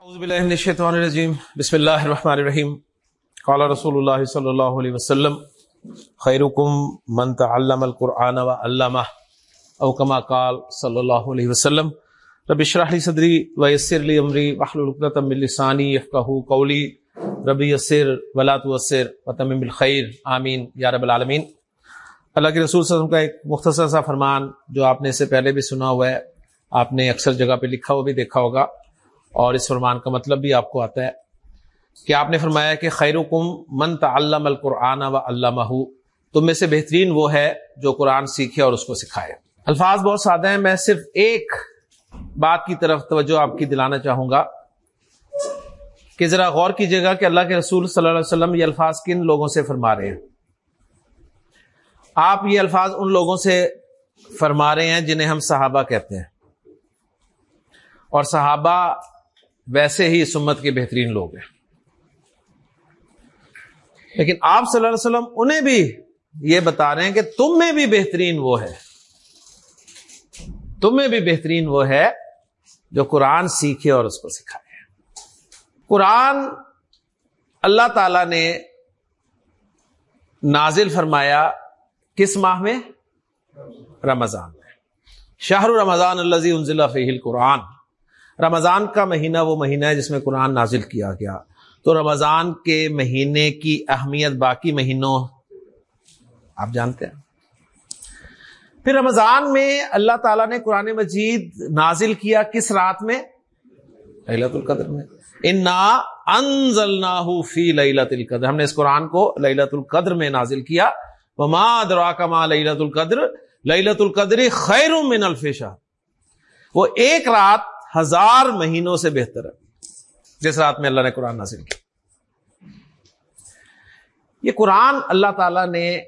اعوذ باللہ من الشیطان الرجیم بسم اللہ الرحمن الرحیم۔ قال رسول اللہ صلی اللہ علیہ وسلم، خیرکم من تعلم القرآن و علمہ او کما قال صلی اللہ علیہ وسلم، رب اشرح لی صدری و یسر لی امری واحلل عقدۃ من لسانی یفقهوا قولی۔ رب یسر ولا تعسر وتمم بالخیر آمین۔ یا رب العالمین۔ اللہ کے رسول صلی اللہ علیہ وسلم کا ایک مختصر سا فرمان، جو آپ نے اس سے پہلے بھی سنا ہوا ہے، آپ نے اکثر جگہ پہ لکھا ہوا بھی دیکھا ہوگا۔ اور اس فرمان کا مطلب بھی آپ کو آتا ہے کہ آپ نے فرمایا کہ خیر من تعلم القرآن و علامہ تم میں سے بہترین وہ ہے جو قرآن سیکھے اور اس کو سکھائے۔ الفاظ بہت سادہ ہیں، میں صرف ایک بات کی طرف توجہ آپ کی دلانا چاہوں گا کہ ذرا غور کیجیے گا کہ اللہ کے رسول صلی اللہ علیہ وسلم یہ الفاظ کن لوگوں سے فرما رہے ہیں۔ آپ یہ الفاظ ان لوگوں سے فرما رہے ہیں جنہیں ہم صحابہ کہتے ہیں۔ اور صحابہ ویسے ہی اس امت کے بہترین لوگ ہیں۔ لیکن آپ صلی اللہ علیہ وسلم انہیں بھی یہ بتا رہے ہیں کہ تم میں بھی بہترین وہ ہے۔ تم میں بھی بہترین وہ ہے جو قرآن سیکھے اور اس کو سکھائے۔ قرآن اللہ تعالی نے نازل فرمایا کس ماہ میں؟ رمضان میں۔ شاہ رمضان اللہ انزلہ فی القرآن۔ رمضان کا مہینہ وہ مہینہ ہے جس میں قرآن نازل کیا گیا۔ تو رمضان کے مہینے کی اہمیت باقی مہینوں، آپ جانتے ہیں۔ پھر رمضان میں اللہ تعالیٰ نے قرآن مجید نازل کیا کس رات میں؟ للت القدر میں۔ انا فی للت القدر۔ ہم نے اس قرآن کو للت القدر میں نازل کیا۔ وما دراک ما للت القدر۔ للت القدر خیر من الفشا وہ ایک رات ہزار مہینوں سے بہتر ہے۔ جس رات میں اللہ نے قرآن نازل کیا یہ قرآن اللہ تعالی نے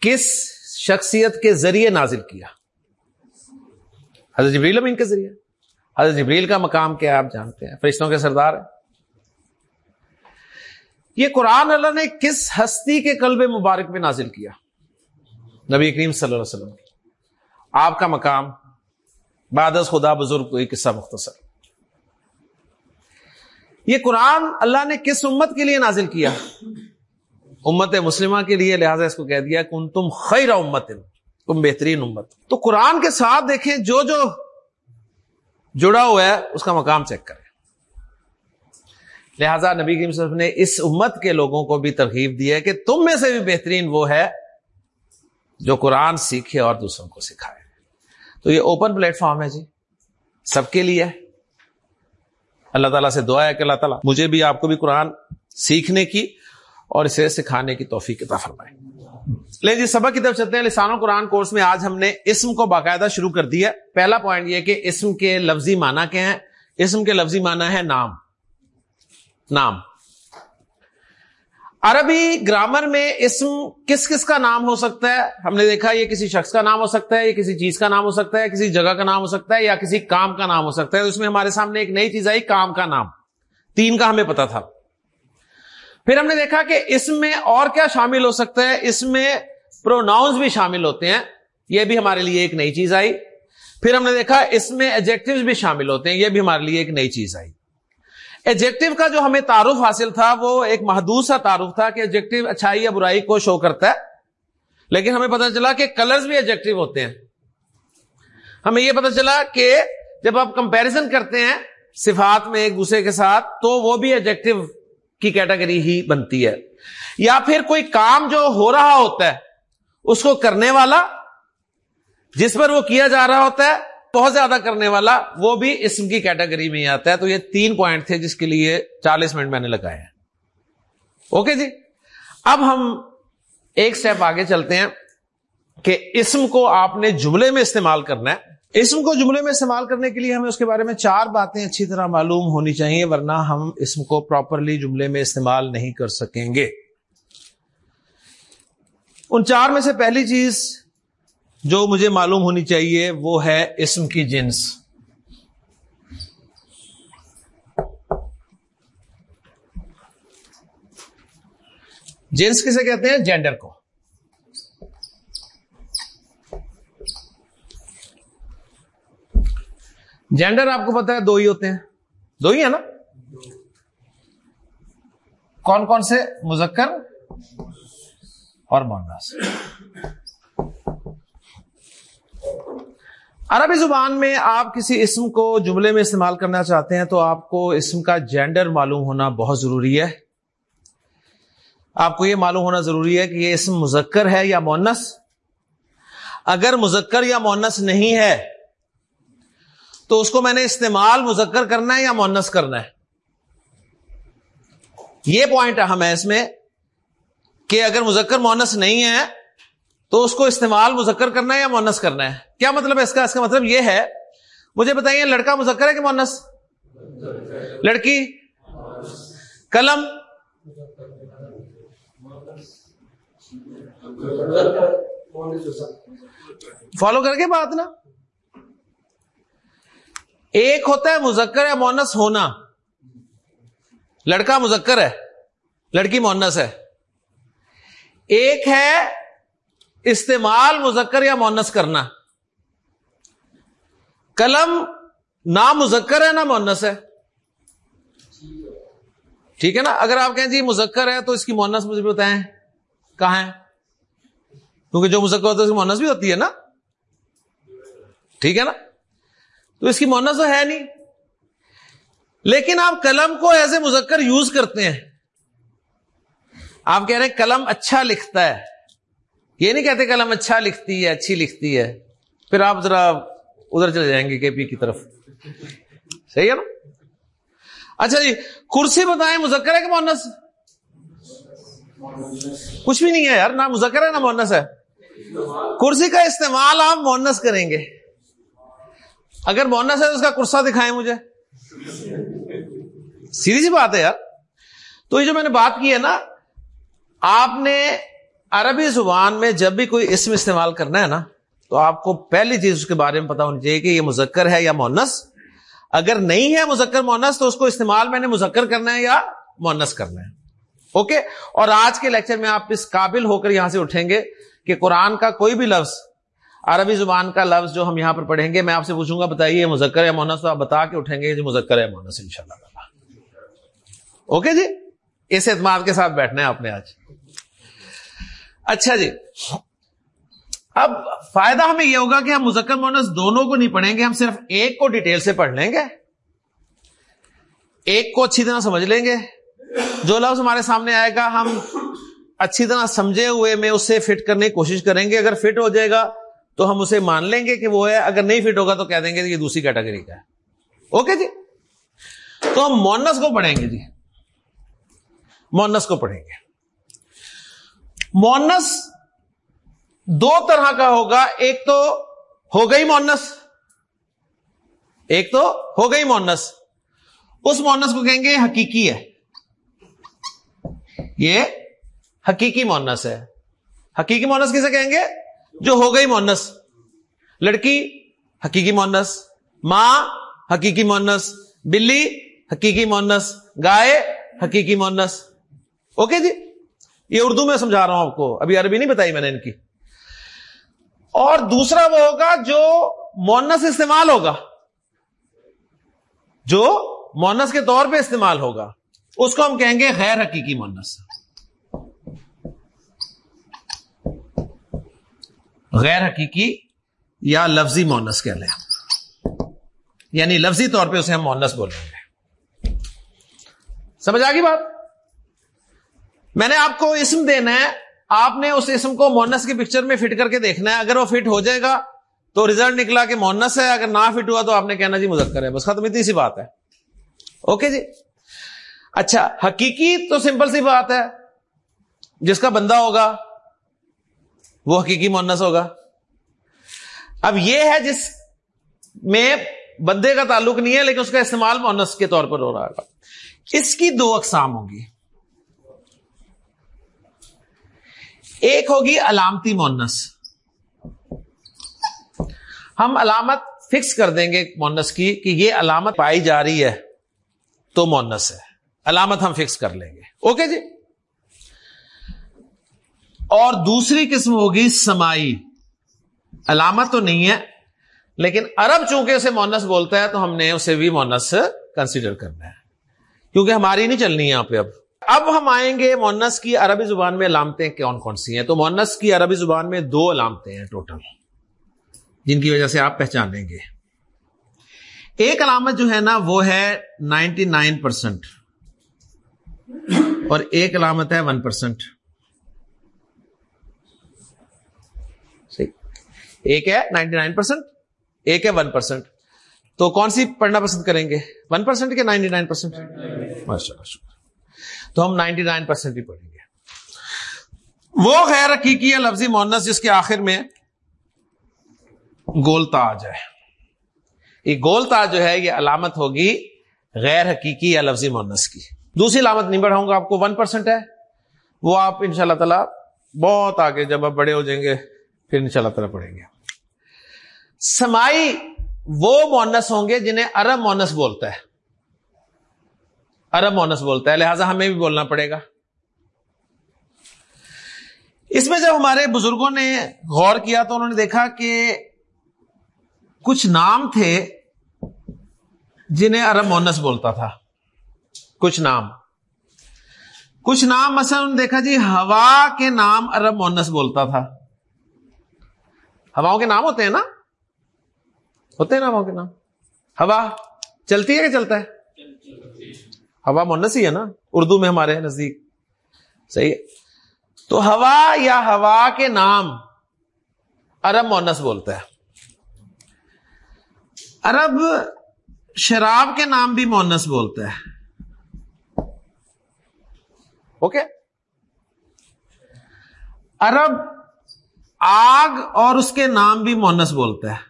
کس شخصیت کے ذریعے نازل کیا؟ حضرت جبریل امین کے ذریعے۔ حضرت جبریل کا مقام کیا آپ جانتے ہیں، فرشتوں کے سردار ہیں۔ یہ قرآن اللہ نے کس ہستی کے قلب مبارک میں نازل کیا؟ نبی کریم صلی اللہ علیہ وسلم آپ کا مقام بادز خدا بزرگ کوئی قصہ مختصر۔ یہ قرآن اللہ نے کس امت کے لیے نازل کیا؟ امت مسلمہ کے لیے، لہٰذا اس کو کہہ دیا کن تم خیر امت تم بہترین امت۔ تو قرآن کے ساتھ دیکھیں، جو جو جڑا ہوا ہے، اس کا مقام چیک کریں۔ لہذا نبی کریم صلی اللہ علیہ وسلم نے اس امت کے لوگوں کو بھی ترغیب دی ہے کہ تم میں سے بھی بہترین وہ ہے جو قرآن سیکھے اور دوسروں کو سکھائے۔ تو یہ اوپن پلیٹ فارم ہے جی۔ سب کے لیے۔ اللہ تعالیٰ سے دعا ہے کہ اللہ تعالیٰ مجھے بھی آپ کو بھی قرآن سیکھنے کی اور اسے سکھانے کی توفیق عطا فرمائے۔ لے جی سبق کی طرف چلتے ہیں۔ لسان و قرآن کورس میں آج ہم نے اسم کو باقاعدہ شروع کر دیا پہلا پوائنٹ یہ کہ اسم کے لفظی معنی کیا ہیں۔ اسم کے لفظی معنی ہے نام۔ نام۔ عربی گرامر میں اسم کس کس کا نام ہو سکتا ہے؟ ہم نے دیکھا یہ کسی شخص کا نام ہو سکتا ہے یا کسی چیز کا نام ہو سکتا ہے کسی جگہ کا نام ہو سکتا ہے، یا کسی کام کا نام ہو سکتا ہے۔ اس میں ہمارے سامنے ایک نئی چیز آئی، کام کا نام۔ تین کا ہمیں پتا تھا۔ پھر ہم نے دیکھا کہ اس میں اور کیا شامل ہو سکتا ہے۔ اس میں پروناؤنس بھی شامل ہوتے ہیں۔ یہ بھی ہمارے لیے ایک نئی چیز آئی۔ پھر ہم نے دیکھا اس میں ایجیکٹو بھی شامل ہوتے ہیں۔ یہ بھی ہمارے لیے ایک نئی چیز آئی۔ ایجیکٹو کا جو ہمیں تعارف حاصل تھا، وہ ایک محدود سا تعارف تھا کہ ایجیکٹو اچھائی یا برائی کو شو کرتا ہے۔ لیکن ہمیں پتہ چلا کہ کلرز بھی ایجیکٹو ہوتے ہیں۔ ہمیں یہ پتہ چلا کہ جب آپ کمپیرزن کرتے ہیں صفات میں ایک دوسرے کے ساتھ، تو وہ بھی ایجیکٹو کی کیٹیگری ہی بنتی ہے۔ یا پھر کوئی کام جو ہو رہا ہوتا ہے، اس کو کرنے والا، جس پر وہ کیا جا رہا ہوتا ہے بہت زیادہ کرنے والا وہ بھی اسم کی کیٹیگری میں آتا ہے۔ تو یہ تین پوائنٹ تھے جس کے لیے چالیس منٹ میں نے لگائے ہیں۔ اوکے جی؟ اب ہم ایک سٹیپ آگے چلتے ہیں کہ اسم کو آپ نے جملے میں استعمال کرنا ہے۔ اسم کو جملے میں استعمال کرنے کے لیے ہمیں اس کے بارے میں چار باتیں اچھی طرح معلوم ہونی چاہیے، ورنہ ہم اسم کو پراپرلی جملے میں استعمال نہیں کر سکیں گے۔ ان چار میں سے پہلی چیز جو مجھے معلوم ہونی چاہیے وہ ہے اسم کی جنس۔ جنس کسے کہتے ہیں؟ جینڈر کو۔ جینڈر آپ کو پتا ہے، دو ہی ہوتے ہیں۔ دو ہی ہے نا؟ کون کون سے؟ مذکر اور مونس عربی زبان میں آپ کسی اسم کو جملے میں استعمال کرنا چاہتے ہیں تو آپ کو اسم کا جینڈر معلوم ہونا بہت ضروری ہے۔ آپ کو یہ معلوم ہونا ضروری ہے کہ یہ اسم مذکر ہے یا مونس اگر مذکر یا مونس نہیں ہے، تو اس کو میں نے استعمال مذکر کرنا ہے یا مونس کرنا ہے۔ یہ پوائنٹ اہم ہے اس میں کہ اگر مذکر مونس نہیں ہے تو اس کو استعمال مذکر کرنا ہے یا مونس کرنا ہے؟ کیا مطلب ہے اس کا؟ اس کا مطلب یہ ہے، مجھے بتائیے، لڑکا مذکر ہے کہ مونس لڑکی؟ قلم؟ فالو کر کے بات نا۔ ایک ہوتا ہے مذکر یا مونس ہونا۔ لڑکا مذکر ہے، لڑکی مونس ہے۔ ایک ہے استعمال مذکر یا مونس کرنا؟ قلم نہ مذکر ہے نہ مونس ہے؟ ٹھیک ہے نا؟ اگر آپ کہیں جی مذکر ہے تو اس کی مونس مجھے بھی بتائیں، کہاں ہے؟ کیونکہ جو مذکر ہوتا ہے اس کی مونس بھی ہوتی ہے نا؟ ٹھیک ہے نا؟ تو اس کی مونس تو ہے نہیں۔ لیکن آپ قلم کو ایز اے مذکر یوز کرتے ہیں۔ آپ کہہ رہے ہیں قلم اچھا لکھتا ہے۔ یہ نہیں کہتے قلم اچھا لکھتی ہے، اچھی لکھتی ہے۔ پھر آپ ذرا ادھر چلے جائیں گے کے پی کی طرف۔ صحیح ہے نا؟ اچھا جی کرسی بتائیں مذکر ہے کہ مونس کچھ بھی نہیں ہے یار، نہ مذکر ہے نہ مونس ہے۔ کرسی کا استعمال آپ مونس کریں گے۔ اگر مونس ہے تو اس کا کرسا دکھائیں مجھے۔ سیدھی سی بات ہے یار۔ تو یہ جو میں نے بات کی ہے نا، آپ نے عربی زبان میں جب بھی کوئی اسم استعمال کرنا ہے نا، تو آپ کو پہلی چیز اس کے بارے میں پتا ہونی چاہیے کہ یہ مذکر ہے یا مونس اگر نہیں ہے مذکر مونس تو اس کو استعمال میں نے مذکر کرنا ہے یا مونس کرنا ہے۔ اوکے؟ اور آج کے لیکچر میں آپ اس قابل ہو کر یہاں سے اٹھیں گے کہ قرآن کا کوئی بھی لفظ، عربی زبان کا لفظ جو ہم یہاں پر پڑھیں گے، میں آپ سے پوچھوں گا، بتائیے مذکر یا مونس تو آپ بتا کے اٹھیں گے مذکر یا مونس ان شاء اللہ اوکے جی؟ اس اعتماد کے ساتھ بیٹھنا ہے آپ نے آج۔ اچھا جی۔ اب فائدہ ہمیں یہ ہوگا کہ ہم مذکر مونس دونوں کو نہیں پڑھیں گے، ہم صرف ایک کو ڈیٹیل سے پڑھ لیں گے۔ ایک کو اچھی طرح سمجھ لیں گے۔ جو لفظ ہمارے سامنے آئے گا، ہم اچھی طرح سمجھے ہوئے میں اسے فٹ کرنے کی کوشش کریں گے۔ اگر فٹ ہو جائے گا تو ہم اسے مان لیں گے کہ وہ ہے، اگر نہیں فٹ ہوگا تو کہہ دیں گے یہ دوسری کیٹیگری کا ہے۔ اوکے جی؟ تو ہم مونس کو پڑھیں گے جی۔ مونس کو پڑھیں گے۔ مونس دو طرح کا ہوگا، ایک تو ہو گئی مونس، ایک تو ہو گئی مونس۔ اس مونس کو کہیں گے حقیقی ہے۔ یہ حقیقی مونس ہے۔ حقیقی مونس کسے کہیں گے؟ جو ہو گئی مونس۔ لڑکی، حقیقی مونس۔ ماں، حقیقی مونس۔ بلی، حقیقی مونس۔ گائے، حقیقی مونس۔ اوکے جی؟ یہ اردو میں سمجھا رہا ہوں آپ کو۔ ابھی عربی نہیں بتائی میں نے ان کی۔ اور دوسرا وہ ہوگا جو مونس استعمال ہوگا۔ جو مونس کے طور پہ استعمال ہوگا۔ اس کو ہم کہیں گے غیر حقیقی مونس غیر حقیقی یا لفظی مونس کہہ لیں یعنی لفظی طور پہ اسے ہم مونس بولیں گے۔ سمجھ آ گئی بات؟ میں نے آپ کو اسم دینا ہے۔ آپ نے اس اسم کو مونس کی پکچر میں فٹ کر کے دیکھنا ہے۔ اگر وہ فٹ ہو جائے گا تو ریزلٹ نکلا کہ مونس ہے۔ اگر نہ فٹ ہوا تو آپ نے کہنا جی مذکر ہے۔ بس ختم اتنی سی بات ہے۔ اوکے جی؟ اچھا حقیقی تو سمپل سی بات ہے۔ جس کا بندہ ہوگا، وہ حقیقی مونس ہوگا۔ اب یہ ہے جس میں بندے کا تعلق نہیں ہے، لیکن اس کا استعمال مونس کے طور پر ہو رہا ہے۔ اس کی دو اقسام ہوگی ایک ہوگی علامتی مونس۔ ہم علامت فکس کر دیں گے مونس کی کہ یہ علامت پائی جا رہی ہے تو مونس ہے۔ علامت ہم فکس کر لیں گے۔ اوکے جی؟ اور دوسری قسم ہوگی سمائی۔ علامت تو نہیں ہے، لیکن عرب چونکہ اسے مونس بولتا ہے تو ہم نے اسے بھی مونس کنسیڈر کرنا ہے۔ کیونکہ ہماری نہیں چلنی ہے یہاں پہ اب۔ اب ہم آئیں گے مونس کی عربی زبان میں علامتیں کون کون سی ہیں؟ تو مونس کی عربی زبان میں دو علامتیں ہیں ٹوٹل، جن کی وجہ سے آپ پہچانیں گے۔ ایک علامت جو ہے نا، وہ ہے نائنٹی نائن پرسینٹ اور ایک علامت ہے ون پرسینٹ ایک ہے نائنٹی نائن پرسینٹ ایک ہے ون پرسینٹ تو کون سی پڑھنا پسند کریں گے؟ ون پرسینٹ کے نائنٹی نائن پرسینٹ ماشاء اللہ تو ہم نائنٹی نائن پرسینٹ ہی پڑھیں گے۔ وہ غیر حقیقی ہے لفظی مونس جس کے آخر میں گول تاج ہے یہ گول تاج جو ہے، یہ علامت ہوگی غیر حقیقی یا لفظی مونس کی۔ دوسری علامت نہیں بڑھاؤں گا، آپ کو ون پرسینٹ ہے۔ وہ آپ ان شاء اللہ تعالی بہت آگے جب آپ بڑے ہو جائیں گے، پھر ان شاء اللہ تعالیٰ پڑھیں گے۔ سمائی وہ مونس ہوں گے جنہیں ارب مونس بولتا ہے۔ ارب مونس بولتا ہے، لہذا ہمیں بھی بولنا پڑے گا۔ اس میں جب ہمارے بزرگوں نے غور کیا تو انہوں نے دیکھا کہ کچھ نام تھے جنہیں ارب مونس بولتا تھا۔ کچھ نام۔ کچھ نام مثلا انہوں نے دیکھا جی ہوا کے نام ارب مونس بولتا تھا۔ ہواؤں کے نام ہوتے ہیں نا؟ ہوتے ہیں نا ہواؤں کے نام؟ ہوا چلتی ہے کہ چلتا ہے؟ ہوا مونس ہی ہے نا، اردو میں ہمارے نزدیک۔ صحیح ہے۔ تو ہوا یا ہوا کے نام عرب مونس بولتا ہے۔ عرب شراب کے نام بھی مونس بولتا ہے۔ اوکے؟ عرب آگ اور اس کے نام بھی مونس بولتا ہے۔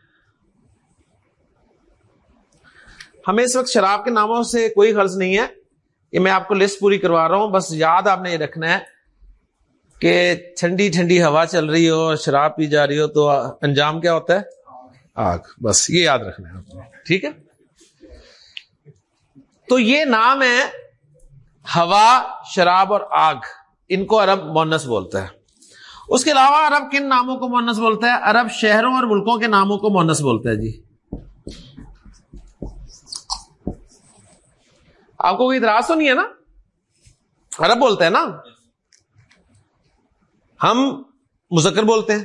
ہمیں اس وقت شراب کے ناموں سے کوئی غرض نہیں ہے۔ یہ میں آپ کو لسٹ پوری کروا رہا ہوں بس یاد آپ نے یہ رکھنا ہے کہ ٹھنڈی ٹھنڈی ہوا چل رہی ہو اور شراب پی جا رہی ہو تو انجام کیا ہوتا ہے؟ آگ بس یہ یاد رکھنا ہے۔ ٹھیک ہے؟ تو یہ نام ہے ہوا شراب اور آگ۔ ان کو عرب مونس بولتا ہے۔ اس کے علاوہ عرب کن ناموں کو مونس بولتا ہے؟ عرب شہروں اور ملکوں کے ناموں کو مونس بولتا ہے جی۔ آپ کو کوئی اعتراض تو نہیں ہے نا؟ عرب بولتے ہیں نا؟ ہم مذکر بولتے ہیں۔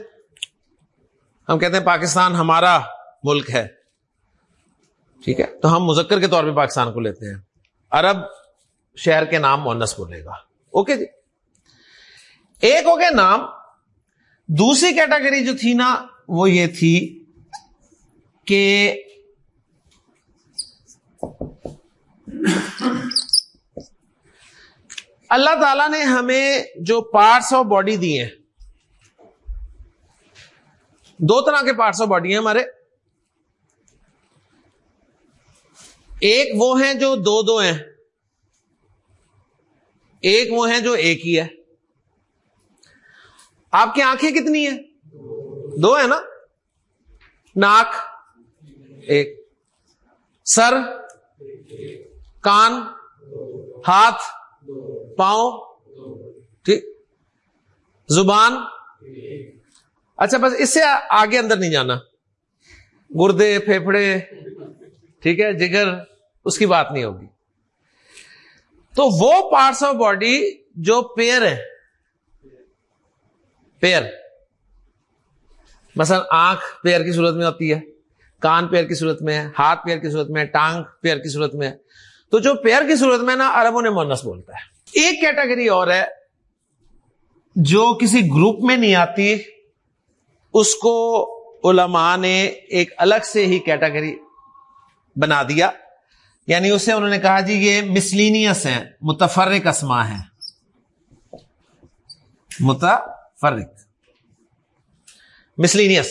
ہم کہتے ہیں پاکستان ہمارا ملک ہے۔ ٹھیک ہے؟ تو ہم مذکر کے طور پہ پاکستان کو لیتے ہیں۔ عرب شہر کے نام مونس بولے گا۔ اوکے جی؟ ایک ہو گیا نام۔ دوسری کیٹاگری جو تھی نا، وہ یہ تھی کہ اللہ تعالی نے ہمیں جو پارٹس آف باڈی دیے ہیں، دو طرح کے پارٹس آف باڈی ہیں ہمارے۔ ایک وہ ہیں جو دو دو ہیں، ایک وہ ہیں جو ایک ہی ہے۔ آپ کی آنکھیں کتنی ہیں؟ دو ہے نا؟ ناک، ایک۔ سر کان، ہاتھ، پاؤں، ٹھیک، زبان۔ اچھا بس اس سے آگے اندر نہیں جانا۔ گردے پھیپڑے ٹھیک ہے، جگر، اس کی بات نہیں ہوگی۔ تو وہ پارٹس آف باڈی جو پیئر ہے پیر مثلا آنکھ پیئر کی صورت میں ہوتی ہے، کان پیئر کی صورت میں ہے، ہاتھ پیئر کی صورت میں ٹانگ پیئر کی صورت میں ہے۔ تو جو پیئر کی صورت میں نا عربوں نے مونس بولتا ہے۔ ایک کیٹیگری اور ہے جو کسی گروپ میں نہیں آتی، اس کو علماء نے ایک الگ سے ہی کیٹیگری بنا دیا۔ یعنی اسے انہوں نے کہا جی یہ مسلینیس ہیں، متفرق اسما ہے متفرق۔ مسلینیس۔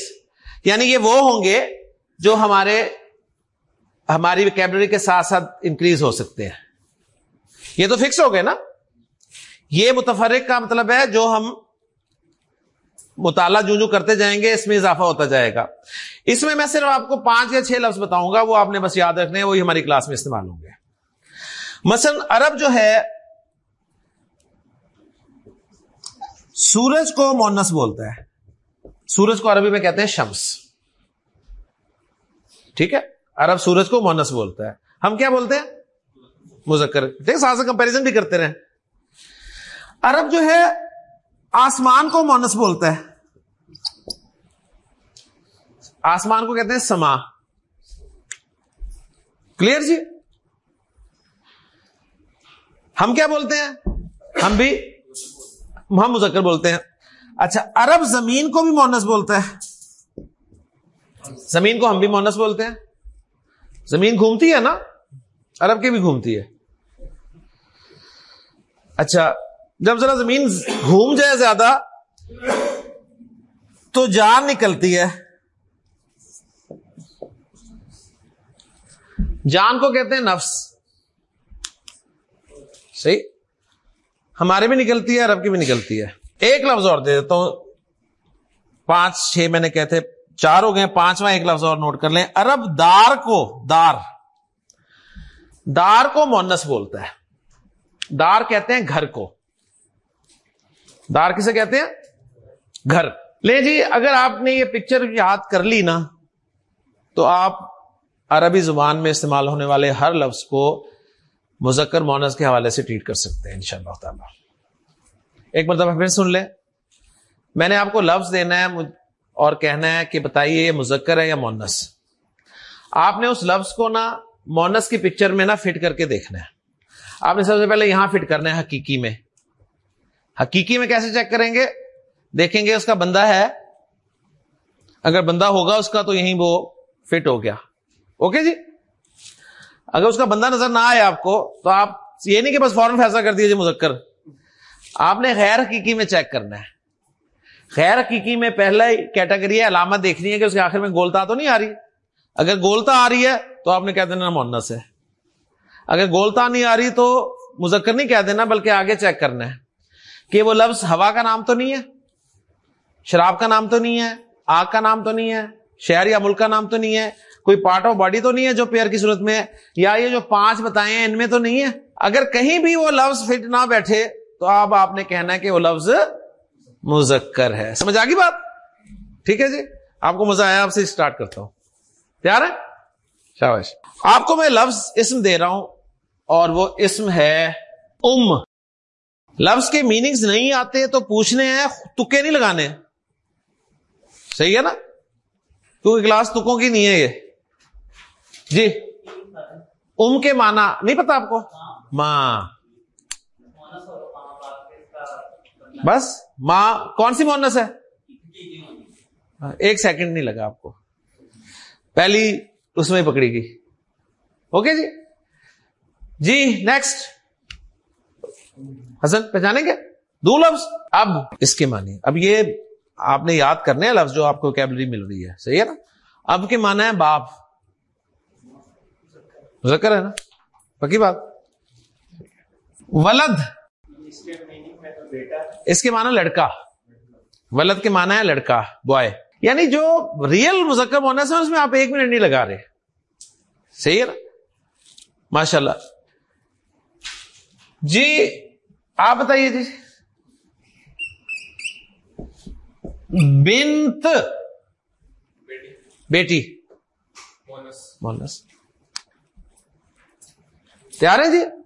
یعنی یہ وہ ہوں گے جو ہمارے ہماری ویکیبلری کے ساتھ ساتھ انکریز ہو سکتے ہیں۔ یہ تو فکس ہو گئے نا۔ یہ متفرق کا مطلب ہے جو ہم مطالعہ جو جو کرتے جائیں گے، اس میں اضافہ ہوتا جائے گا۔ اس میں میں صرف آپ کو پانچ یا چھ لفظ بتاؤں گا، وہ آپ نے بس یاد رکھنے ہیں، وہی ہماری کلاس میں استعمال ہوں گے۔ مثلا عرب جو ہے، سورج کو مونس بولتا ہے۔ سورج کو عربی میں کہتے ہیں شمس۔ ٹھیک ہے؟ عرب سورج کو مونس بولتا ہے۔ ہم کیا بولتے ہیں؟ مذکر۔ ٹھیک ساتھ سے کمپیرزن بھی کرتے رہے عرب جو ہے، آسمان کو مونس بولتا ہے۔ آسمان کو کہتے ہیں سما۔ کلیئر جی؟ ہم کیا بولتے ہیں؟ ہم بھی ہم مذکر بولتے ہیں۔ اچھا عرب زمین کو بھی مونس بولتا ہے۔ زمین کو ہم بھی مونس بولتے ہیں۔ زمین گھومتی ہے نا؟ عرب کی بھی گھومتی ہے۔ اچھا جب ذرا زمین گھوم جائے زیادہ تو جان نکلتی ہے۔ جان کو کہتے ہیں نفس۔ صحیح؟ ہمارے بھی نکلتی ہے، عرب کی بھی نکلتی ہے۔ ایک لفظ اور دے دیتا ہوں۔ پانچ، چھ میں نے کہتے چار ہو گئے، پانچواں ایک لفظ اور نوٹ کر لیں۔ عرب دار کو، دار۔ دار کو مونس بولتا ہے۔ دار کہتے ہیں گھر کو۔ دار کسے کہتے ہیں؟ گھر۔ لے جی اگر آپ نے یہ پکچر یاد کر لی نا، تو آپ عربی زبان میں استعمال ہونے والے ہر لفظ کو مذکر مونس کے حوالے سے ٹریٹ کر سکتے ہیں، انشاءاللہ تعالی۔ ایک مرتبہ پھر سن لیں۔ میں نے آپ کو لفظ دینا ہے اور کہنا ہے کہ بتائیے یہ مذکر ہے یا مونس آپ نے اس لفظ کو نا مونس کی پکچر میں نا فٹ کر کے دیکھنا ہے۔ آپ نے سب سے پہلے یہاں فٹ کرنا ہے حقیقی میں۔ حقیقی میں کیسے چیک کریں گے؟ دیکھیں گے اس کا بندہ ہے۔ اگر بندہ ہوگا اس کا تو یہیں وہ فٹ ہو گیا۔ اوکے جی؟ اگر اس کا بندہ نظر نہ آئے آپ کو تو آپ یہ نہیں کہ بس فوراً فیصلہ کر دیجیے مذکر۔ آپ نے غیر حقیقی میں چیک کرنا ہے۔ غیر حقیقی میں پہلا کیٹیگری ہے، علامت دیکھنی ہے کہ اس کے آخر میں گولتا تو نہیں آ رہی۔ اگر گولتا آ رہی ہے تو آپ نے کہہ دینا مونس ہے۔ اگر گولتا نہیں آ رہی تو مذکر نہیں کہہ دینا، بلکہ آگے چیک کرنا ہے۔ کہ وہ لفظ ہوا کا نام تو نہیں ہے، شراب کا نام تو نہیں ہے، آگ کا نام تو نہیں ہے، شہر یا ملک کا نام تو نہیں ہے، کوئی پارٹ آف باڈی تو نہیں ہے جو پیئر کی صورت میں ہے، یا یہ جو پانچ بتائے ہیں، ان میں تو نہیں ہے۔ اگر کہیں بھی وہ لفظ فٹ نہ بیٹھے تو اب آپ نے کہنا ہے کہ وہ لفظ مذکر ہے۔ سمجھ آ گئی بات؟ ٹھیک ہے جی؟ آپ کو مزہ آیا، آپ سے اسٹارٹ کرتا ہوں۔ تیار ہے شاباش۔ آپ کو میں لفظ اسم دے رہا ہوں اور وہ اسم ہے ام۔ لفظ کے میننگز نہیں آتے تو پوچھنے ہیں، تکے نہیں لگانے۔ صحیح ہے نا؟ کیونکہ کلاس تکوں کی نہیں ہے یہ۔ جی۔ ام کے مانا نہیں پتا آپ کو؟ ماں۔ بس ماں کون سی مونس ہے؟ ایک سیکنڈ نہیں لگا آپ کو۔ پہلی اس میں پکڑی گئی۔ اوکے جی؟ جی نیکسٹ حسن، پہچانیں گے؟ دو لفظ۔ اب اس کے معنی۔ اب یہ آپ نے یاد کرنے ہیں لفظ جو آپ کو کیبلری مل رہی ہے۔ صحیح ہے نا؟ اب کے معنی ہے باپ۔ ذکر ہے نا؟ پکی بات۔ ولد۔ اس کے معنی لڑکا۔ ولد کے معنی ہے لڑکا بوائے۔ یعنی جو ریئل مذکر ہونا ہے اس میں آپ ایک منٹ نہیں لگا رہے۔ صحیح ہے نا؟ ماشاء اللہ جی آپ بتائیے جی۔ بنت بیٹی۔ مونس۔ تیار ہے جی؟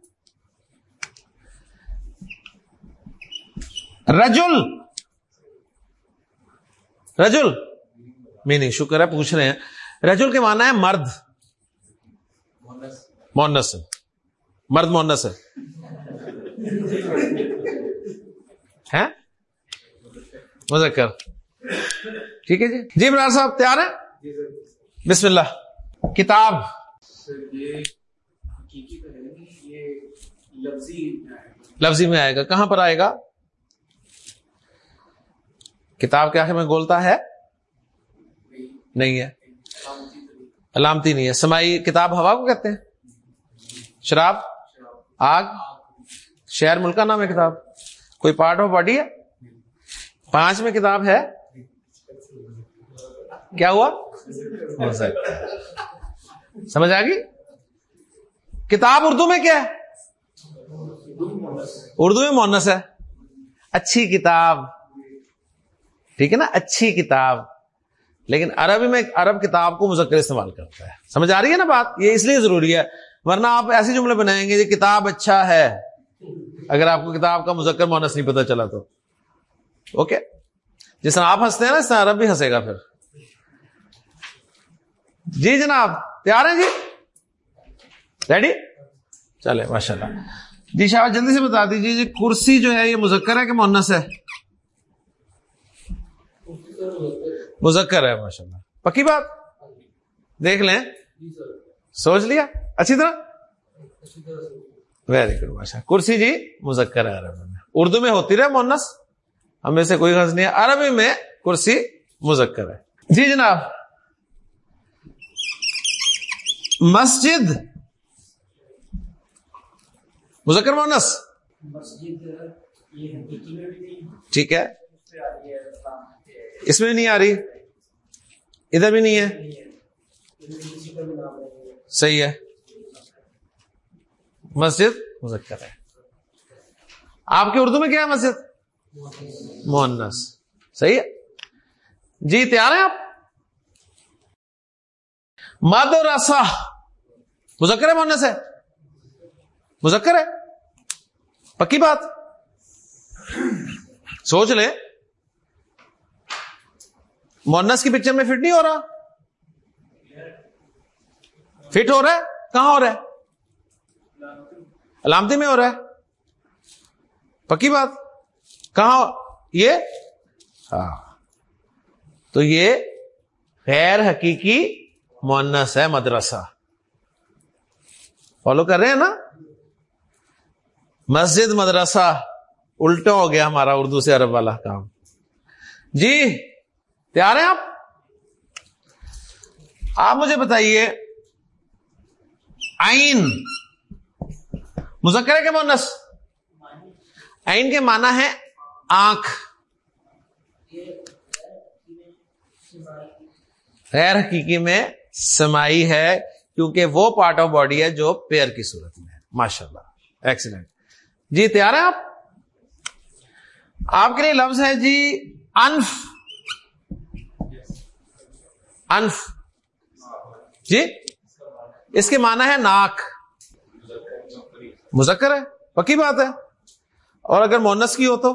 رجل! رجل! میں نہیں، شکر ہے، پوچھ رہے ہیں۔ رجل کے معنی ہے مرد۔ مونس۔ مرد مونس ہے۔ مذکر۔ ٹھیک ہے جی؟ جی برار صاحب، تیار ہے بسم اللہ۔ کتاب۔ لفظی میں آئے گا۔ کہاں پر آئے گا؟ کتاب کے آخر میں گولتا ہے؟ نہیں ہے۔ علامتی نہیں ہے۔ سمائی کتاب ہوا کو کہتے ہیں؟ شراب؟ آگ؟ شہر ملک کا نام ہے کتاب۔ کوئی پارٹ آف باڈی ہے؟ پانچ میں کتاب ہے۔ کیا ہوا؟ سمجھ آ گئی؟ کتاب اردو میں کیا ہے؟ اردو میں مونس ہے۔ اچھی کتاب۔ ٹھیک ہے نا؟ اچھی کتاب۔ لیکن عربی میں عرب کتاب کو مذکر استعمال کرتا ہے۔ سمجھ آ رہی ہے نا بات؟ یہ اس لیے ضروری ہے، ورنہ آپ ایسے جملے بنائیں گے جی کتاب اچھا ہے۔ اگر آپ کو کتاب کا مذکر مونس نہیں پتا چلا تو۔ اوکے؟ جس طرح آپ ہنستے ہیں نا، اس طرح عرب بھی ہنسے گا پھر۔ جی جناب، تیار ہیں جی؟ ریڈی چلے ماشاء اللہ جی شاہ، جلدی سے بتا دیجیے جی کرسی جو ہے، یہ مذکر ہے کہ مونس ہے؟ مذکر ہے ماشاء اللہ۔ پکی بات؟ دیکھ لیں۔ سوچ لیا؟ اچھی طرح؟ ویری گڈ ماشاء کرسی جی مذکر ہے عربی میں۔ اردو میں ہوتی رہے مونس۔ ہمیں سے کوئی غرض نہیں ہے۔ عربی میں کرسی مذکر ہے۔ جی جناب۔ مسجد۔ مذکر مونس۔ ٹھیک ہے۔ اس میں نہیں آ رہی؟ ادھر بھی نہیں ہے؟ صحیح ہے۔ مسجد؟ مذکر ہے۔ آپ کے اردو میں کیا ہے مسجد؟ مونس صحیح ہے۔ جی تیار ہیں آپ؟ مد اور مذکر ہے مونس ہے۔ مذکر ہے۔ پکی بات۔ سوچ لیں۔ مونس کی پکچر میں فٹ نہیں ہو رہا؟ فٹ ہو رہا ہے؟ کہاں ہو رہا ہے؟ علامتی میں ہو رہا ہے۔ پکی بات۔ کہاں یہ؟ ہاں۔ تو یہ غیر حقیقی مونس ہے مدرسہ۔ فالو کر رہے ہیں نا؟ مسجد، مدرسہ، الٹا ہو گیا ہمارا اردو سے عرب والا کام۔ جی۔ تیار ہیں آپ؟ آپ مجھے بتائیے آئین مذکر ہے کہ مونس آئین کے معنی ہے آنکھ، غیر حقیقی میں سمائی ہے کیونکہ وہ پارٹ آف باڈی ہے جو پیئر کی صورت میں ہے۔ ماشاء اللہ ایکسیلنٹ جی تیار ہیں آپ؟ آپ کے لیے لفظ ہے جی انف۔ انف۔ جی؟ اس کے معنی ہے ناک۔ مذکر ہے؟ پکی بات ہے؟ اور اگر مونس کی ہو تو؟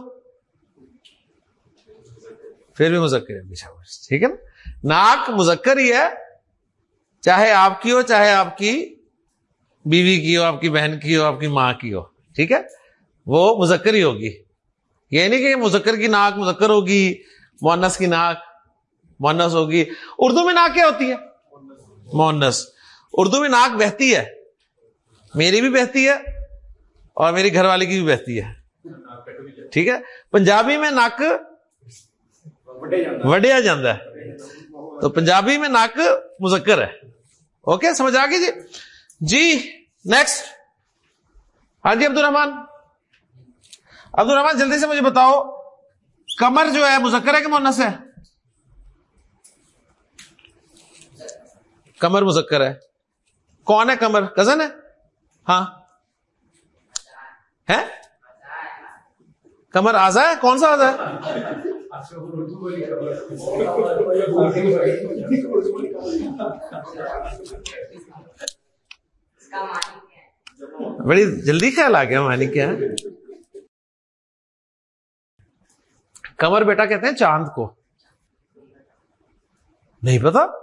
پھر بھی مذکر ہے ٹھیک ہے نا؟ ناک مذکر ہی ہے، چاہے آپ کی ہو، چاہے آپ کی بیوی کی ہو، آپ کی بہن کی ہو، آپ کی ماں کی ہو۔ ٹھیک ہے؟ وہ مذکر ہی ہوگی۔ یہ نہیں کہ مذکر کی ناک مذکر ہوگی، مونس کی ناک۔ مونس ہوگی۔ اردو میں ناک کیا ہوتی ہے مونس اردو میں ناک بہتی ہے۔ میری بھی بہتی ہے اور میری گھر والے کی بھی بہتی ہے۔ ٹھیک ہے؟ پنجابی میں ناک وڈیا جانا ہے۔ تو پنجابی میں ناک مذکر ہے۔ اوکے؟ سمجھ آ گئی جی؟ جی نیکسٹ ہاں جی عبد الرحمان عبد الرحمان جلدی سے مجھے بتاؤ، کمر جو ہے، مذکر ہے کہ مونس ہے؟ کمر مذکر ہے۔ کون ہے کمر؟ کزن ہے؟ ہاں۔ ہے کمر آزا ہے؟ کون سا آزا ہے؟ بڑی جلدی خیال آ گیا مانی کیا کمر بیٹا کہتے ہیں چاند کو۔ نہیں پتا؟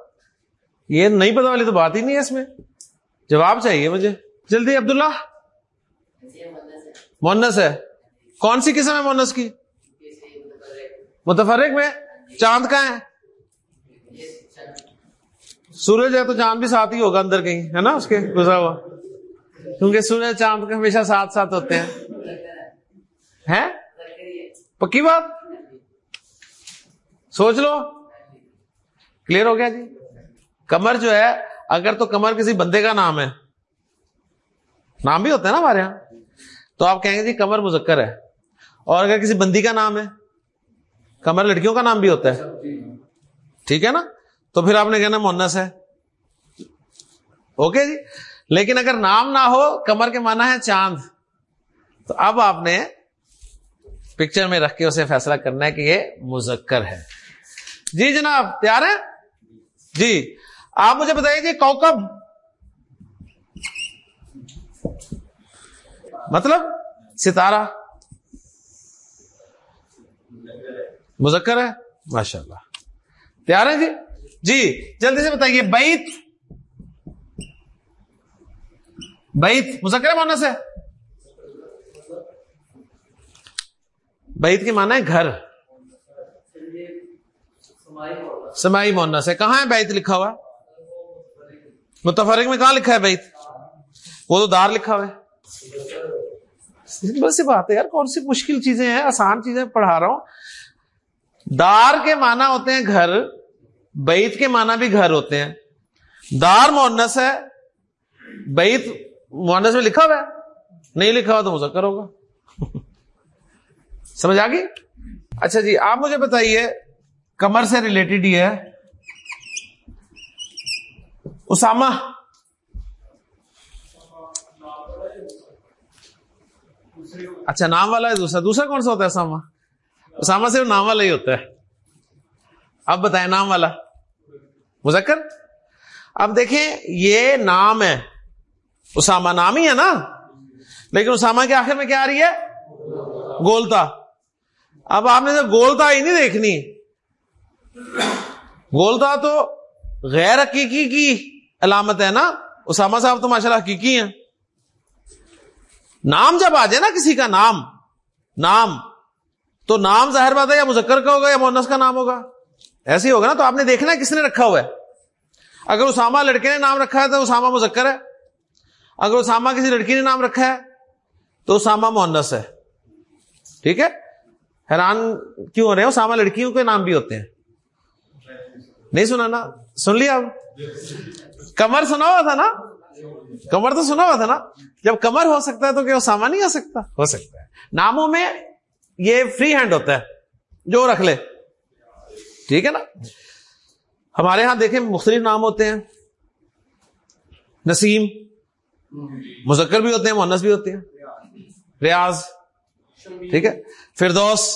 یہ نہیں پتا والی تو بات ہی نہیں ہے اس میں۔ جواب چاہیے مجھے۔ جلدی، عبداللہ۔ مونس ہے۔ کون سی قسم ہے مونس کی؟ متفرق میں۔ چاند کا ہے؟ سورج ہے تو چاند بھی ساتھ ہی ہوگا اندر کہیں، ہے نا، اس کے گزرا ہوا۔ کیونکہ سورج چاند کے ہمیشہ ساتھ ساتھ ہوتے ہیں۔ پکی بات؟ سوچ لو۔ کلیئر ہو گیا جی۔ کمر جو ہے، اگر تو کمر کسی بندے کا نام ہے۔ نام بھی ہوتا ہے نا ہمارے یہاں۔ تو آپ کہیں گے جی کمر مذکر ہے۔ اور اگر کسی بندی کا نام ہے، کمر لڑکیوں کا نام بھی ہوتا ہے۔ ٹھیک ہے نا؟ تو پھر آپ نے کہنا مونس ہے۔ اوکے جی؟ لیکن اگر نام نہ ہو، کمر کے مانا ہے چاند۔ تو اب آپ نے پکچر میں رکھ کے اسے فیصلہ کرنا ہے کہ یہ مذکر ہے۔ جی جناب، تیار ہے جی۔ آپ مجھے بتائیے جی کوکب مطلب ستارہ۔ مذکر ہے؟ ماشاء اللہ تیار ہے جی؟ جی جلدی سے بتائیے، بیت۔ بیت مذکر ہے مونس ہے بیت کی مانا ہے گھر۔ سمائی مونس ہے۔ کہاں ہے بیت لکھا ہوا؟ متفرق میں کہاں لکھا ہے بیت؟ وہ تو دار لکھا ہوا ہے۔ سمپل سی بات ہے یار کون سی مشکل چیزیں ہیں؟ آسان چیزیں پڑھا رہا ہوں۔ دار کے معنی ہوتے ہیں گھر بیت کے معنی بھی گھر ہوتے ہیں۔ دار مونس ہے بیت مونس میں لکھا ہوا ہے۔ نہیں لکھا ہوا تو مذکر ہوگا۔ سمجھ آ گئی؟ اچھا جی آپ مجھے بتائیے کمر سے ریلیٹڈ ہی ہے۔ اسامہ اچھا نام والا ہے دوسرا۔ دوسرا کون سا ہوتا ہے اسامہ؟ اسامہ صرف نام والا ہی ہوتا ہے۔ اب بتائیں نام والا۔ مذکر؟ اب دیکھیں، یہ نام ہے۔ اسامہ نام ہی ہے نا۔ لیکن اسامہ کے آخر میں کیا آ رہی ہے؟ گولتا۔ اب آپ نے جو گولتا ہی نہیں دیکھنی۔ گولتا تو غیر حقیقی کی۔ علامت ہے نا؟ اسامہ صاحب تو ماشاء اللہ حقیقی ہیں۔ نام جب آ جائے نا کسی کا نام نام، تو نام ظاہر بات ہے یا مذکر کا ہوگا یا مونس کا نام ہوگا۔ ایسے ہی ہوگا نا؟ تو آپ نے دیکھنا کس نے رکھا ہوا ہے۔ اگر اسامہ لڑکے نے نام رکھا ہے تو اسامہ مذکر ہے۔ اگر اسامہ کسی لڑکی نے نام رکھا ہے تو اسامہ مونس ہے۔ ٹھیک ہے؟ حیران کیوں ہو رہے ہیں؟ اسامہ لڑکیوں کے نام بھی ہوتے ہیں۔ نہیں سنا نا سن لیا اب کمر سنا ہوا تھا نا کمر تو سنا ہوا تھا نا جب کمر ہو سکتا ہے تو کیا اسامہ نہیں ہو سکتا ہو سکتا ہے ناموں میں یہ فری ہینڈ ہوتا ہے جو رکھ لے ٹھیک ہے نا ہمارے ہاں دیکھیں مختلف نام ہوتے ہیں نسیم مذکر بھی ہوتے ہیں مونس بھی ہوتے ہیں ریاض ٹھیک ہے فردوس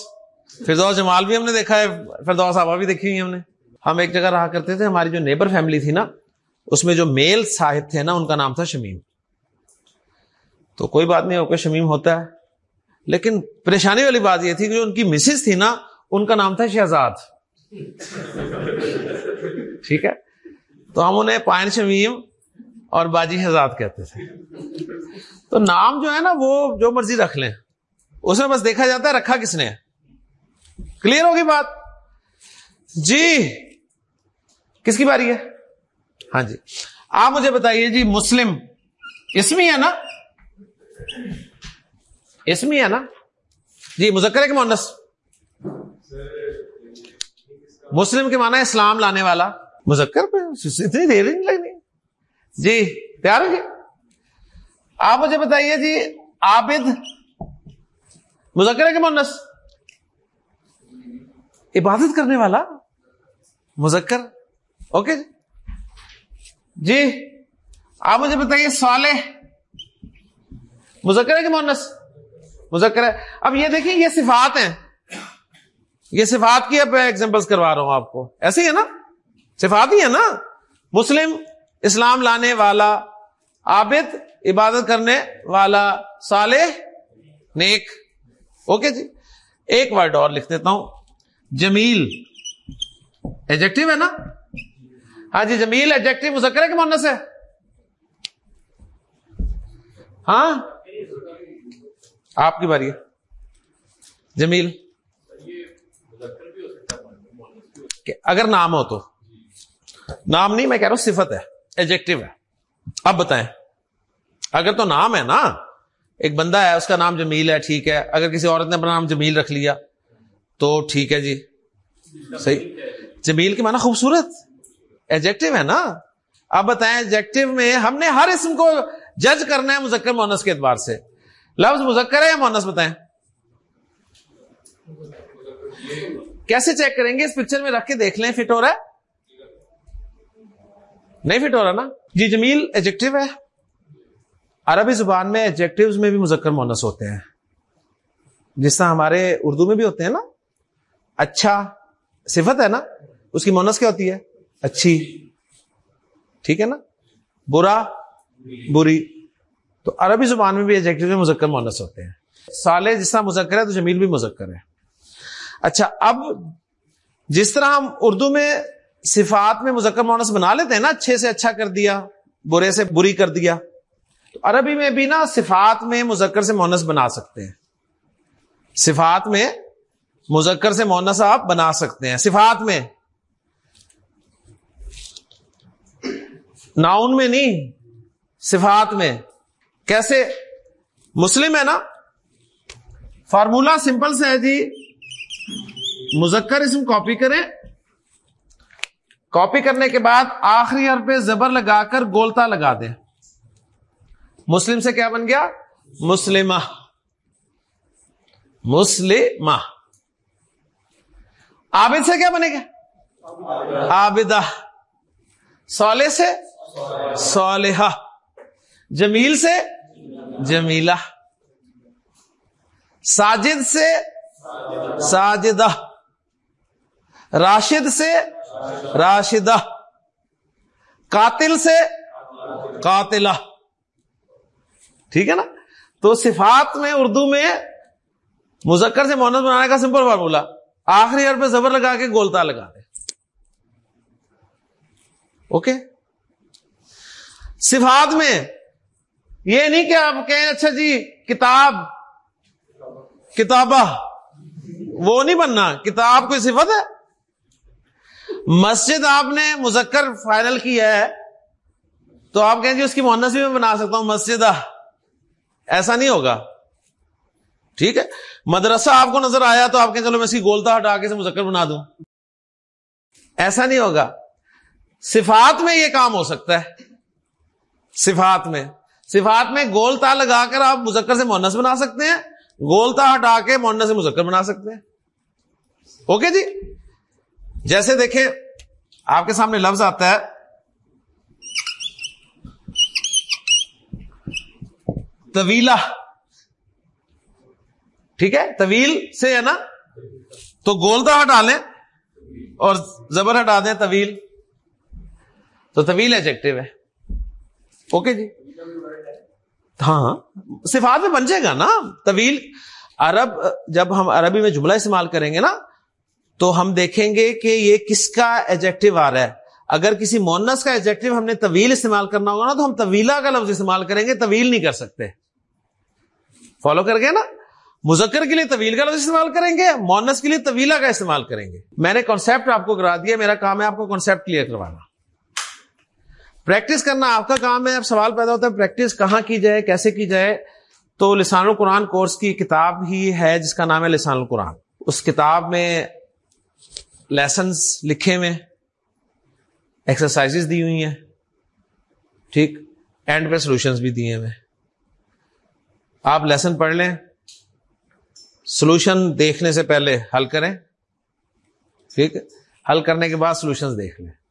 فردوس جمال بھی ہم نے دیکھا ہے فردوس آبا بھی دیکھی ہوئی ہم نے ہم ایک جگہ رہا کرتے تھے، ہماری جو نیبر فیملی تھی نا، اس میں جو میل صاحب تھے نا، ان کا نام تھا شمیم۔ تو کوئی بات نہیں ہو شمیم ہوتا ہے۔ لیکن پریشانی والی بات یہ تھی کہ جو ان کی مسز تھی نا، ان کا نام تھا شہزاد۔ ٹھیک ہے؟ تو ہم انہیں پائن شمیم اور باجی شہزاد کہتے تھے۔ تو نام جو ہے نا، وہ جو مرضی رکھ لیں۔ اس میں بس دیکھا جاتا ہے، رکھا کس نے؟ کلیئر ہوگی بات؟ جی! کس کی باری ہے؟ ہاں جی۔ آپ مجھے بتائیے جی مسلم، اسمی ہے نا؟ اسمی ہے نا؟ جی مذکر ہے کہ مونس۔ مسلم کے معنی اسلام لانے والا۔ مذکر پہ اتنی دیر نہیں لگنی۔ جی پیار ہے جی؟ آپ مجھے بتائیے جی عابد مذکر ہے کہ مونس۔ عبادت کرنے والا؟ مذکر؟ اوکے جی؟, جی؟ آپ مجھے بتائیے صالح؟ مذکر ہے کہ مونس مذکر ہے اب یہ دیکھیں، یہ صفات ہیں۔ یہ صفات کی اب ایگزامپل کروا رہا ہوں آپ کو۔ ایسے ہی ہے نا؟ صفات ہی ہے نا؟ مسلم، اسلام لانے والا، عابد، عبادت کرنے والا، صالح، نیک۔ اوکے جی؟ ایک ورڈ اور لکھ دیتا ہوں۔ جمیل۔ ایجیکٹو ہے نا؟ ہاں جی جمیل ایجیکٹو مذکر ہے کہ مونس ہے۔ ہاں؟ آپ کی باری ہے۔ جمیل۔ اگر نام ہو تو۔ نام نہیں، میں کہہ رہا ہوں صفت ہے ایجیکٹو ہے۔ اب بتائیں۔ اگر تو نام ہے نا، ایک بندہ ہے، اس کا نام جمیل ہے، ٹھیک ہے۔ اگر کسی عورت نے اپنا نام جمیل رکھ لیا، تو ٹھیک ہے جی۔ صحیح۔ جمیل کی معنی خوبصورت۔ ایجیکٹو ہے نا؟ اب بتائیں ایجیکٹو میں ہم نے ہر اسم کو جج کرنا ہے مذکر مونس کے اعتبار سے۔ لفظ مذکر ہے یا مونس بتائیں؟ کیسے چیک کریں گے؟ اس پکچر میں رکھ کے دیکھ لیں فٹ ہو رہا ہے؟ نہیں فٹ ہو رہا نا؟ جی جمیل ایجیکٹو ہے۔ عربی زبان میں ایجیکٹو میں بھی مذکر مونس ہوتے ہیں۔ جس طرح ہمارے اردو میں بھی ہوتے ہیں نا؟ اچھا صفت ہے نا؟ اس کی مونس کیا ہوتی ہے؟ اچھی۔ ٹھیک ہے نا؟ برا، بری۔ تو عربی زبان میں بھی ایجیکٹو میں مذکر مونس ہوتے ہیں۔ سالے جس طرح مذکر ہے تو جمیل بھی مذکر ہے۔ اچھا اب جس طرح ہم اردو میں صفات میں مذکر مونس بنا لیتے ہیں نا، اچھے سے اچھا کر دیا، برے سے بری کر دیا، تو عربی میں بھی نا صفات میں مذکر سے مونس بنا سکتے ہیں۔ صفات میں مذکر سے مونس آپ بنا سکتے ہیں۔ صفات میں ناؤن میں نہیں، صفات میں۔ کیسے؟ مسلم ہے نا؟ فارمولا سمپل سے ہے جی۔ مذکر اسم کاپی کریں۔ کاپی کرنے کے بعد آخری حرف پہ زبر لگا کر گولتا لگا دیں۔ مسلم سے کیا بن گیا؟ مسلمہ۔ مسلمہ۔ عابد سے کیا بنے گا؟ عابدہ۔ سولے سے صالحہ۔ جمیل سے جمیلہ۔ ساجد سے ساجدہ۔ راشد سے راشدہ۔ قاتل سے قاتلہ۔ ٹھیک ہے نا؟ تو صفات میں اردو میں مذکر سے مونت بنانے کا سمپل فارمولا آخری حرف پہ زبر لگا کے گولتا لگا دے اوکے صفات میں یہ نہیں کہ آپ کہیں اچھا جی کتاب، کتابہ، وہ نہیں بننا، کتاب کوئی صفت ہے؟ مسجد آپ نے مذکر فائنل کیا ہے، تو آپ کہیں جی اس کی مونس بھی میں بنا سکتا ہوں مسجد ایسا نہیں ہوگا۔ ٹھیک ہے؟ مدرسہ آپ کو نظر آیا تو آپ کہیں چلو میں اس کی گولتا ہٹا کے مذکر بنا دوں۔ ایسا نہیں ہوگا۔ صفات میں یہ کام ہو سکتا ہے۔ صفات میں۔ صفات میں گولتا لگا کر آپ مذکر سے مونس بنا سکتے ہیں۔ گولتا ہٹا کے مونس سے مذکر بنا سکتے ہیں۔ اوکے جی؟ جیسے دیکھیں، آپ کے سامنے لفظ آتا ہے۔ طویلا ٹھیک ہے؟ طویل سے ہے نا؟ تو گولتا ہٹا لیں اور زبر ہٹا دیں طویل۔ تو طویل ایجیکٹو ہے۔ اوکے جی۔ ہاں۔ صفات میں بن جائے گا نا۔ طویل۔ عرب، جب ہم عربی میں جملہ استعمال کریں گے نا، تو ہم دیکھیں گے کہ یہ کس کا ایجیکٹو آ رہا ہے۔ اگر کسی مونس کا ایجیکٹو ہم نے طویل استعمال کرنا ہوگا نا، تو ہم طویلا کا لفظ استعمال کریں گے، طویل نہیں کر سکتے۔ فالو کر گئے نا؟ مذکر کے لیے طویل کا لفظ استعمال کریں گے، مونس کے لیے طویلا کا استعمال کریں گے۔ میں نے کانسیپٹ آپ کو کرا دیا، میرا کام ہے آپ کو کانسیپٹ کلیئر کروانا۔ پریکٹس کرنا آپ کا کام ہے، اب سوال پیدا ہوتا ہے پریکٹس کہاں کی جائے، کیسے کی جائے؟ تو لسان القرآن کورس کی کتاب ہی ہے جس کا نام ہے لسان القرآن۔ اس کتاب میں لیسنس لکھے ہوئے ایکسرسائز دی ہوئی ہیں، ٹھیک؟ اینڈ پہ سولوشنس بھی دیے ہوئے آپ لیسن پڑھ لیں۔ سولوشن دیکھنے سے پہلے حل کریں، ٹھیک؟ حل کرنے کے بعد سولوشن دیکھ لیں۔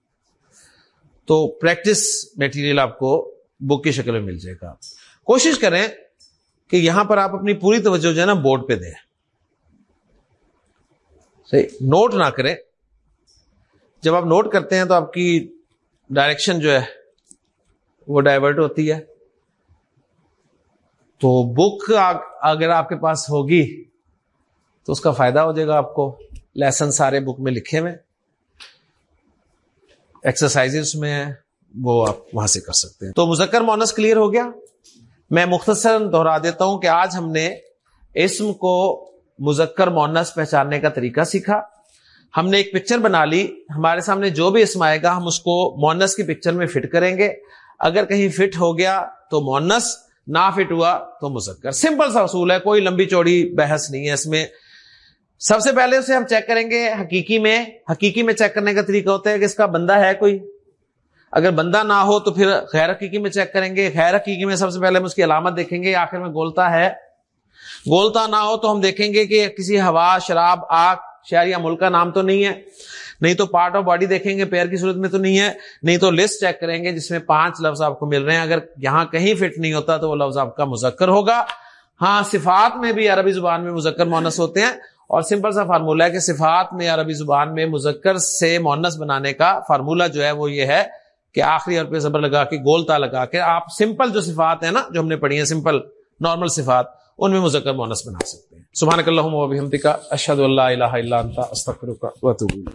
تو پریکٹس میٹیریل آپ کو بک کی شکل میں مل جائے گا۔ کوشش کریں کہ یہاں پر آپ اپنی پوری توجہ جو ہے نا بورڈ پہ دیں۔ صحیح نوٹ نہ کریں۔ جب آپ نوٹ کرتے ہیں تو آپ کی ڈائریکشن جو ہے وہ ڈائیورٹ ہوتی ہے۔ تو بک اگر آپ کے پاس ہوگی تو اس کا فائدہ ہو جائے گا آپ کو۔ لیسن سارے بک میں لکھے ہوئے۔ ایکسرسائز میں وہ آپ وہاں سے کر سکتے ہیں۔ تو مذکر مونس کلیئر ہو گیا۔ میں مختصر دوہرا دیتا ہوں کہ آج ہم نے اسم کو مذکر مونس پہچاننے کا طریقہ سیکھا۔ ہم نے ایک پکچر بنا لی۔ ہمارے سامنے جو بھی اسم آئے گا، ہم اس کو مونس کی پکچر میں فٹ کریں گے۔ اگر کہیں فٹ ہو گیا تو مونس نہ فٹ ہوا تو مذکر۔ سمپل سا اصول ہے، کوئی لمبی چوڑی بحث نہیں ہے اس میں۔ سب سے پہلے اسے ہم چیک کریں گے حقیقی میں حقیقی میں چیک کرنے کا طریقہ ہوتا ہے کہ اس کا بندہ ہے کوئی۔ اگر بندہ نہ ہو تو پھر خیر حقیقی میں چیک کریں گے۔ خیر حقیقی میں سب سے پہلے ہم اس کی علامت دیکھیں گے۔ آخر میں گولتا ہے۔ گولتا نہ ہو تو ہم دیکھیں گے کہ کسی ہوا، شراب، آگ، شہر یا ملک کا نام تو نہیں ہے۔ نہیں تو پارٹ آف باڈی دیکھیں گے، پیر کی صورت میں تو نہیں ہے۔ نہیں تو لسٹ چیک کریں گے جس میں پانچ لفظ آپ کو مل رہے ہیں۔ اگر یہاں کہیں فٹ نہیں ہوتا تو وہ لفظ آپ کا مذکر ہوگا۔ ہاں صفات میں بھی عربی زبان میں مذکر مونس ہوتے ہیں۔ اور سمپل سا فارمولا ہے کہ صفات میں عربی زبان میں مذکر سے مونس بنانے کا فارمولا جو ہے وہ یہ ہے کہ آخری اور پہ زبر لگا کے گولتا لگا کے آپ سمپل جو صفات ہیں نا جو ہم نے پڑھی ہیں سمپل نارمل صفات ان میں مذکر مونس بنا سکتے ہیں۔ سبحان اللہ اشد اللہ الہ الا انت، استغفرک و